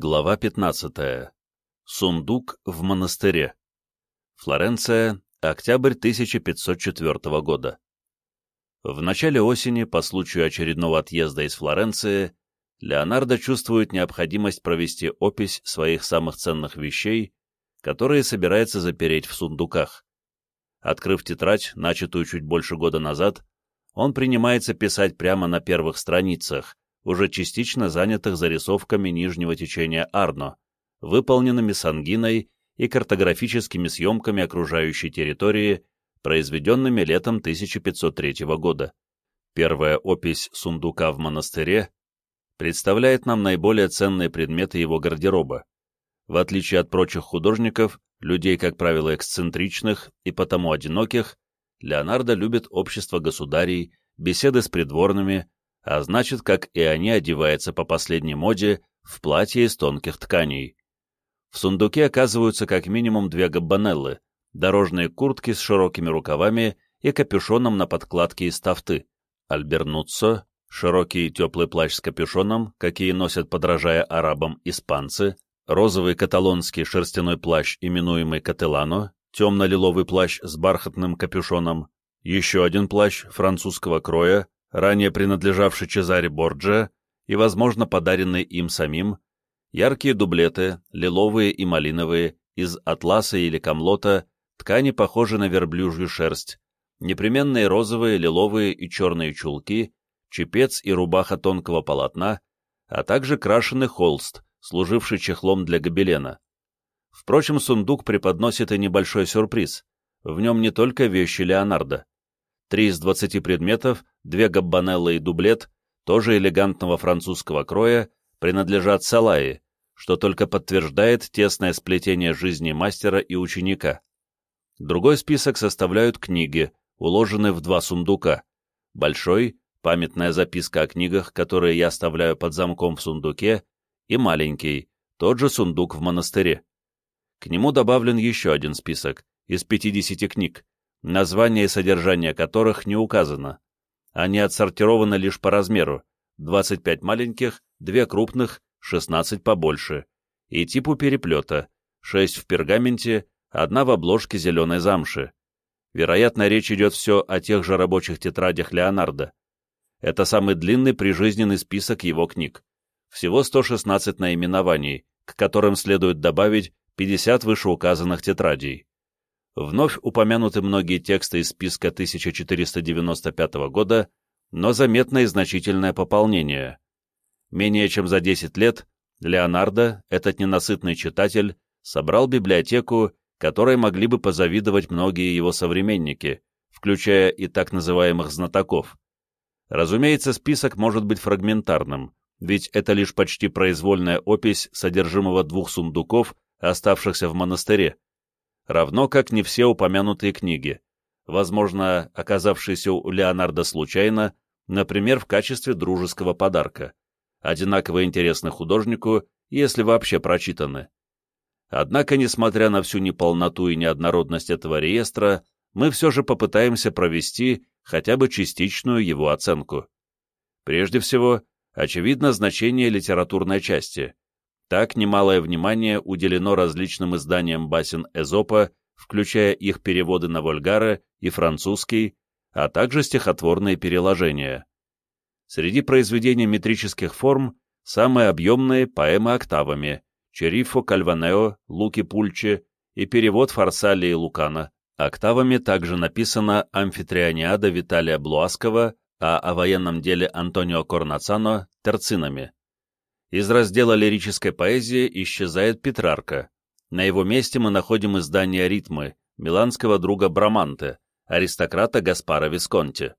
Глава 15. Сундук в монастыре. Флоренция, октябрь 1504 года. В начале осени, по случаю очередного отъезда из Флоренции, Леонардо чувствует необходимость провести опись своих самых ценных вещей, которые собирается запереть в сундуках. Открыв тетрадь, начатую чуть больше года назад, он принимается писать прямо на первых страницах, уже частично занятых зарисовками нижнего течения Арно, выполненными сангиной и картографическими съемками окружающей территории, произведенными летом 1503 года. Первая опись сундука в монастыре представляет нам наиболее ценные предметы его гардероба. В отличие от прочих художников, людей, как правило, эксцентричных и потому одиноких, Леонардо любит общество государей, беседы с придворными, а значит, как и они, одевается по последней моде в платье из тонких тканей. В сундуке оказываются как минимум две габбанеллы, дорожные куртки с широкими рукавами и капюшоном на подкладке из тафты, альбернуццо, широкий теплый плащ с капюшоном, какие носят, подражая арабам, испанцы, розовый каталонский шерстяной плащ, именуемый кателано, темно-лиловый плащ с бархатным капюшоном, еще один плащ французского кроя, ранее принадлежавший Чезаре Борджиа и, возможно, подаренный им самим, яркие дублеты, лиловые и малиновые, из атласа или камлота, ткани похожие на верблюжью шерсть, непременные розовые, лиловые и черные чулки, чепец и рубаха тонкого полотна, а также крашеный холст, служивший чехлом для гобелена. Впрочем, сундук преподносит и небольшой сюрприз. В нем не только вещи Леонардо. Три из двадцати предметов, две габбанеллы и дублет, тоже элегантного французского кроя, принадлежат Салаи, что только подтверждает тесное сплетение жизни мастера и ученика. Другой список составляют книги, уложенные в два сундука. Большой — памятная записка о книгах, которые я оставляю под замком в сундуке, и маленький, тот же сундук в монастыре. К нему добавлен еще один список, из 50 книг, название и содержание которых не указано. Они отсортированы лишь по размеру, 25 маленьких, 2 крупных, 16 побольше, и типу переплета, 6 в пергаменте, одна в обложке зеленой замши. Вероятно, речь идет все о тех же рабочих тетрадях Леонардо. Это самый длинный прижизненный список его книг. Всего 116 наименований, к которым следует добавить 50 вышеуказанных тетрадей. Вновь упомянуты многие тексты из списка 1495 года, но заметно и значительное пополнение. Менее чем за 10 лет Леонардо, этот ненасытный читатель, собрал библиотеку, которой могли бы позавидовать многие его современники, включая и так называемых знатоков. Разумеется, список может быть фрагментарным, ведь это лишь почти произвольная опись содержимого двух сундуков, оставшихся в монастыре, равно как не все упомянутые книги, возможно, оказавшиеся у Леонардо случайно, например, в качестве дружеского подарка, одинаково интересны художнику, если вообще прочитаны. Однако, несмотря на всю неполноту и неоднородность этого реестра, мы все же попытаемся провести хотя бы частичную его оценку. Прежде всего, очевидно значение литературной части, так немалое внимание уделено различным изданиям басен Эзопа, включая их переводы на вольгары и французский, а также стихотворные переложения. Среди произведений метрических форм самые объемные поэмы октавами Черифо Кальванео, Луки Пульче и перевод Фарсалии Лукана. Октавами также написана амфитрианиада Виталия Блуаскова, а о военном деле Антонио Корнацано – терцинами. Из раздела лирической поэзии исчезает Петрарка. На его месте мы находим издание «Ритмы» миланского друга Браманте, аристократа Гаспара Висконти.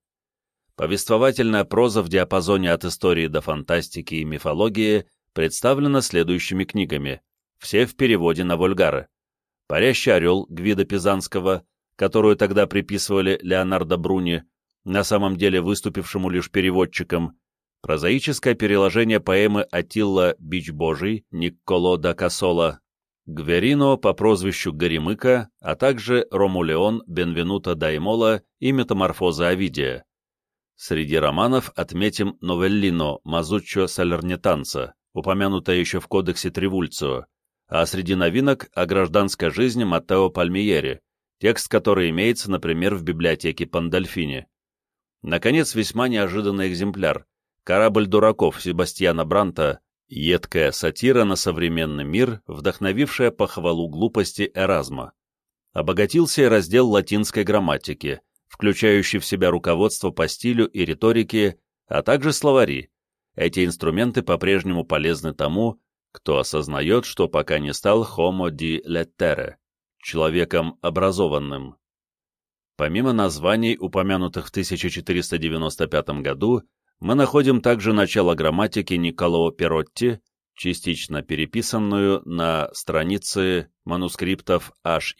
Повествовательная проза в диапазоне от истории до фантастики и мифологии представлена следующими книгами, все в переводе на вульгары. «Парящий орел» Гвида Пизанского, которую тогда приписывали Леонардо Бруни, на самом деле выступившему лишь переводчиком, Прозаическое переложение поэмы Атилла Бич Божий Никколо да Кассола, Гверино по прозвищу Горемыка, а также Ромулеон Бенвенуто Даймола и Метаморфоза Овидия. Среди романов отметим Новеллино Мазуччо Салернитанца, упомянутая еще в кодексе Тревульцио, а среди новинок о гражданской жизни Маттео Пальмиери, текст который имеется, например, в библиотеке Пандольфини. Наконец, весьма неожиданный экземпляр «Корабль дураков» Себастьяна Бранта, едкая сатира на современный мир, вдохновившая похвалу глупости Эразма. Обогатился и раздел латинской грамматики, включающий в себя руководство по стилю и риторике, а также словари. Эти инструменты по-прежнему полезны тому, кто осознает, что пока не стал homo di lettere, человеком образованным. Помимо названий, упомянутых в 1495 году, мы находим также начало грамматики Николо Перотти, частично переписанную на странице манускриптов H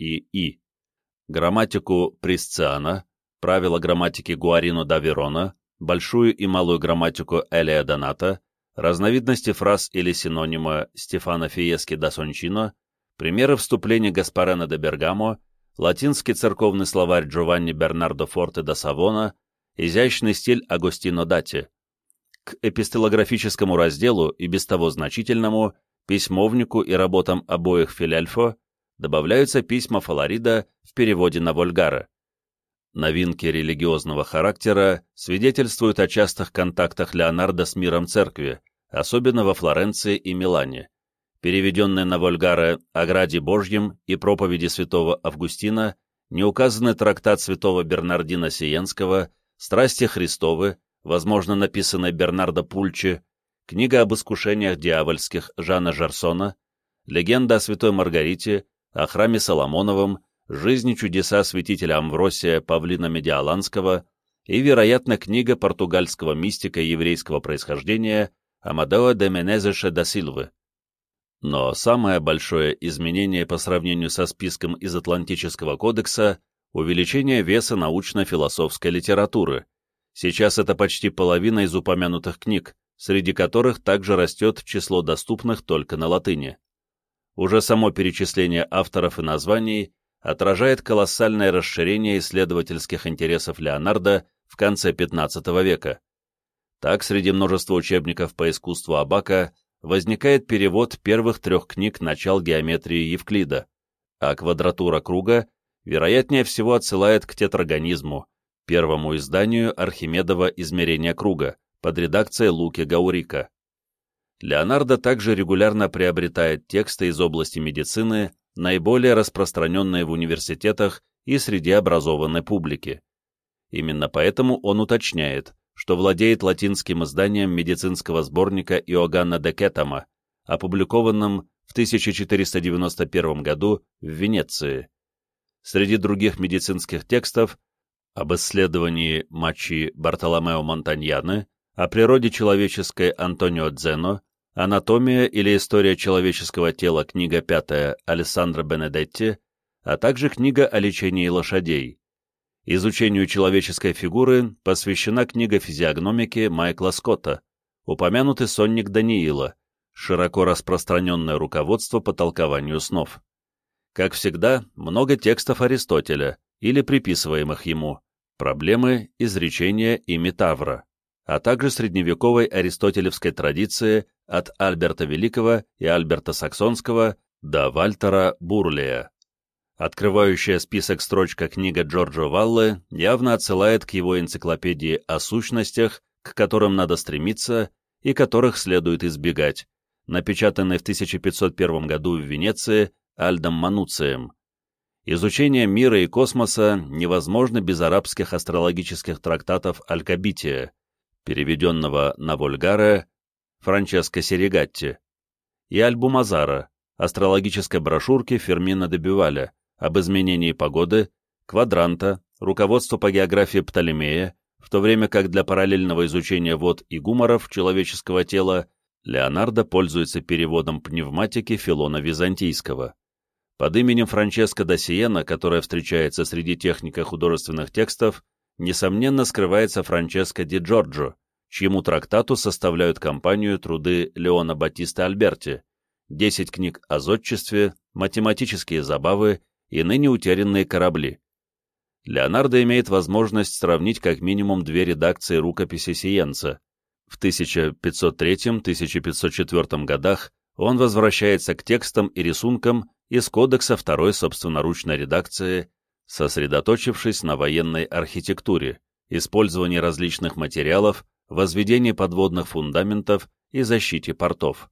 грамматику Присциана, правила грамматики Гуарино да Верона, большую и малую грамматику Элия Доната, разновидности фраз или синонима Стефана Фиески да Сончино, примеры вступления Гаспарена де Бергамо, латинский церковный словарь Джованни Бернардо Форте да Савона, изящный стиль Агостино Дати. К эпистолографическому разделу и без того значительному, письмовнику и работам обоих Филяльфо добавляются письма Фаларида в переводе на Вольгара. Новинки религиозного характера свидетельствуют о частых контактах Леонардо с миром церкви, особенно во Флоренции и Милане. Переведенные на Вольгара «О граде Божьем» и проповеди святого Августина, неуказанный трактат святого Бернардина Сиенского, «Страсти Христовы», возможно, написанный Бернардо Пульчи, книга об искушениях дьявольских Жана Жарсона, легенда о святой Маргарите, о храме Соломоновом, жизни чудеса святителя Амвросия Павлина Медиаланского и, вероятно, книга португальского мистика еврейского происхождения Амадео де Менезеша да Силвы. Но самое большое изменение по сравнению со списком из Атлантического кодекса – увеличение веса научно-философской литературы. Сейчас это почти половина из упомянутых книг, среди которых также растет число доступных только на латыни. Уже само перечисление авторов и названий отражает колоссальное расширение исследовательских интересов Леонардо в конце XV века. Так, среди множества учебников по искусству Абака возникает перевод первых трех книг «Начал геометрии Евклида», а «Квадратура круга» вероятнее всего отсылает к тетрагонизму, первому изданию Архимедова измерения круга, под редакцией Луки Гаурика. Леонардо также регулярно приобретает тексты из области медицины, наиболее распространенные в университетах и среди образованной публики. Именно поэтому он уточняет, что владеет латинским изданием медицинского сборника Иоганна де Кетама, опубликованным в 1491 году в Венеции. Среди других медицинских текстов об исследовании мочи Бартоломео Монтаньяны, о природе человеческой Антонио Дзено, «Анатомия или история человеческого тела» книга пятая Алессандро Бенедетти, а также книга о лечении лошадей. Изучению человеческой фигуры посвящена книга физиогномики Майкла Скотта, упомянутый сонник Даниила, широко распространенное руководство по толкованию снов. Как всегда, много текстов Аристотеля или приписываемых ему, проблемы, изречения и метавра а также средневековой аристотелевской традиции от Альберта Великого и Альберта Саксонского до Вальтера Бурлия. Открывающая список строчка книга Джорджо Валле явно отсылает к его энциклопедии о сущностях, к которым надо стремиться и которых следует избегать, напечатанной в 1501 году в Венеции Альдом Мануцием. Изучение мира и космоса невозможно без арабских астрологических трактатов Алькабития, переведенного на вольгаре Франческо Серегатти, и Альбумазара, астрологической брошюрки Фермина де об изменении погоды, квадранта, руководство по географии Птолемея, в то время как для параллельного изучения вод и гуморов человеческого тела Леонардо пользуется переводом пневматики Филона Византийского. Под именем Франческо да Сиена, которая встречается среди техника художественных текстов, несомненно скрывается Франческо ди Джорджо, чьему трактату составляют компанию труды Леона Батиста Альберти, 10 книг о зодчестве, математические забавы и ныне утерянные корабли. Леонардо имеет возможность сравнить как минимум две редакции рукописи Сиенца, В 1503-1504 годах он возвращается к текстам и рисункам из кодекса второй собственноручной редакции, сосредоточившись на военной архитектуре, использовании различных материалов, возведении подводных фундаментов и защите портов.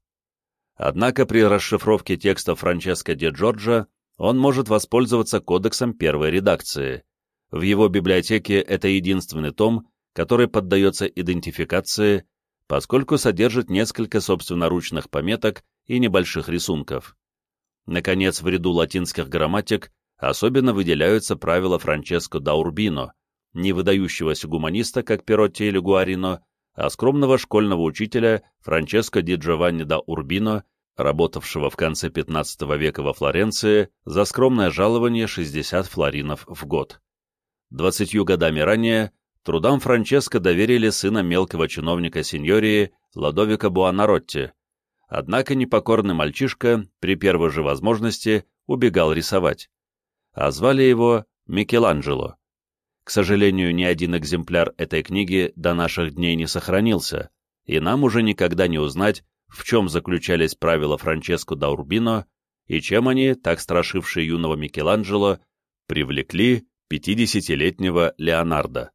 Однако при расшифровке текста Франческо де Джорджа он может воспользоваться кодексом первой редакции. В его библиотеке это единственный том, который поддается идентификации, поскольку содержит несколько собственноручных пометок и небольших рисунков. Наконец, в ряду латинских грамматик особенно выделяются правила Франческо да Урбино, не выдающегося гуманиста, как Перотти или Гуарино, а скромного школьного учителя Франческо ди Джованни да Урбино, работавшего в конце XV века во Флоренции за скромное жалование 60 флоринов в год. Двадцатью годами ранее трудам Франческо доверили сына мелкого чиновника сеньории Ладовика Буанаротти, однако непокорный мальчишка при первой же возможности убегал рисовать, а звали его Микеланджело. К сожалению, ни один экземпляр этой книги до наших дней не сохранился, и нам уже никогда не узнать, в чем заключались правила Франческо да Урбино и чем они, так страшившие юного Микеланджело, привлекли 50-летнего Леонардо.